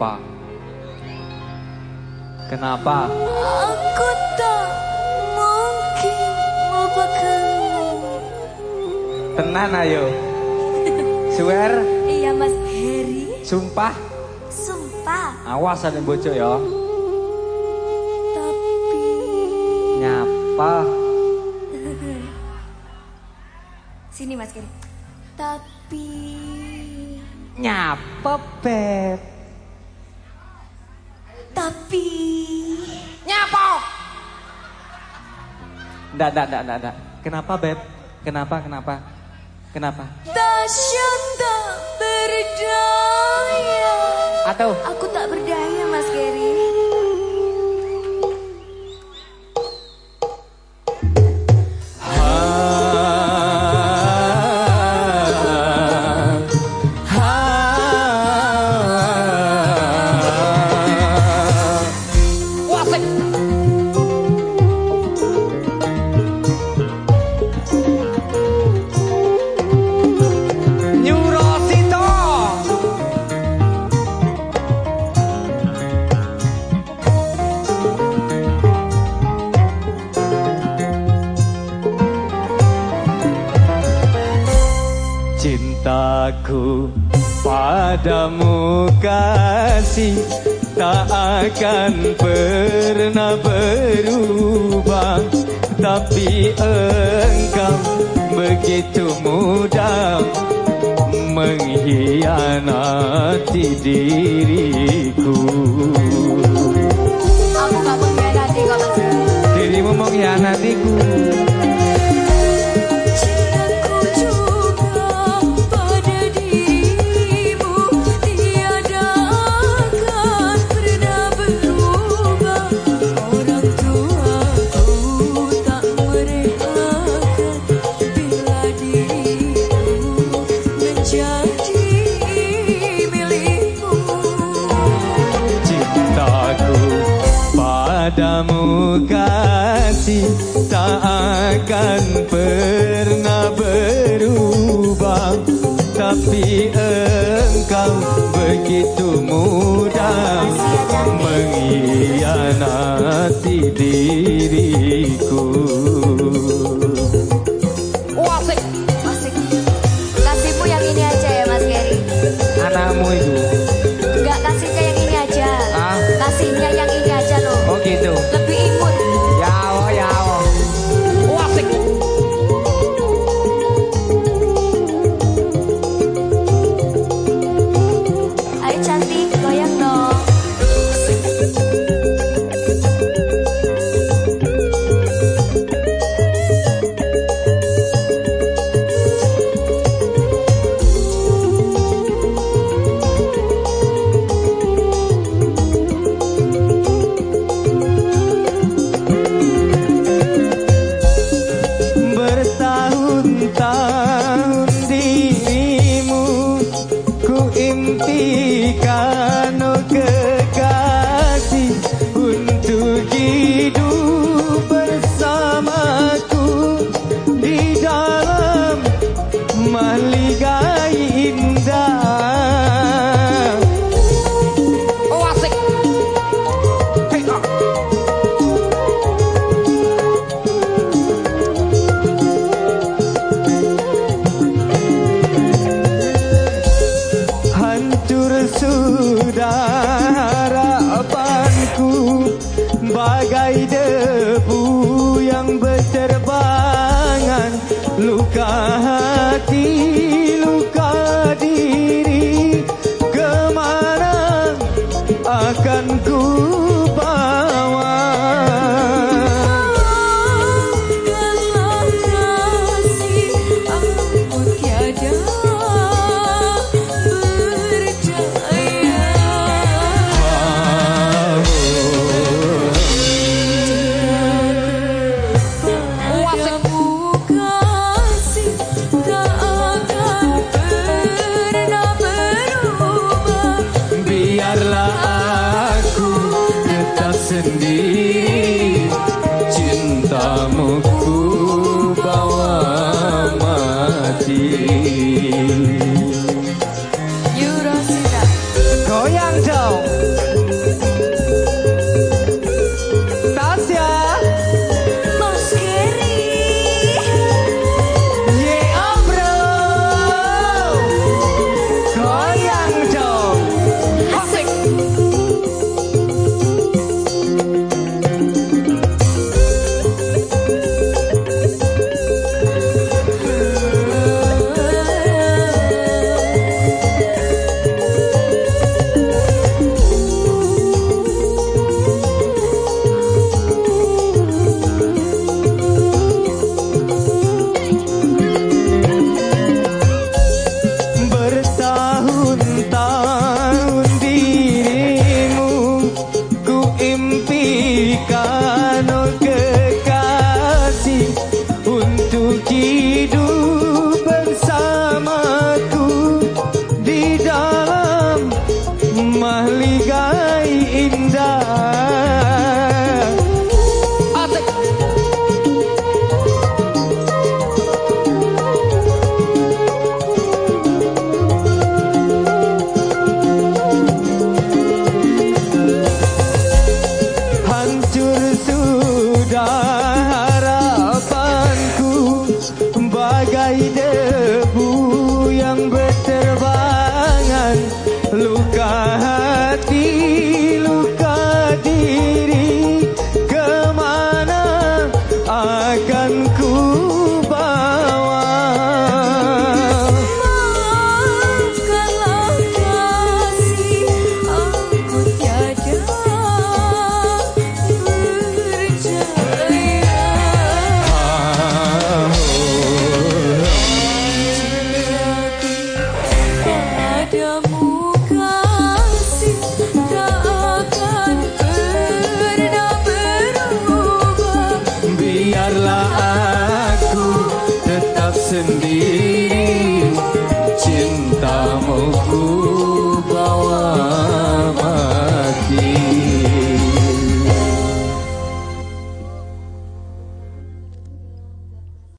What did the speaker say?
Kenapa? Kenapa? Aku tak mungkin melupakanmu. Tenan ayo. Swear, Iya Mas Heri, sumpah, sumpah. awas ada bocor ya. Tapi Nyapa? sini Mas Heri. Tapi Nyapa, Beb? Ndak, ndak, ndak, ndak. Kenapa, Beb? Kenapa, kenapa? Kenapa? tak berdaya. Atau Aku tak berdaya Cintaku padamu kasih tak akan pernah berubah. Tapi engkau begitu mudah mengkhianati diriku. Aku gak mengkhianati Geri. Dirimu mengkhianatiku kasih tak akan pernah berubah. Tapi engkau begitu mudah mengkhianati diriku Bagai debu yang berterbangan Luka hati, luka diri Kemana akan любви. sindhi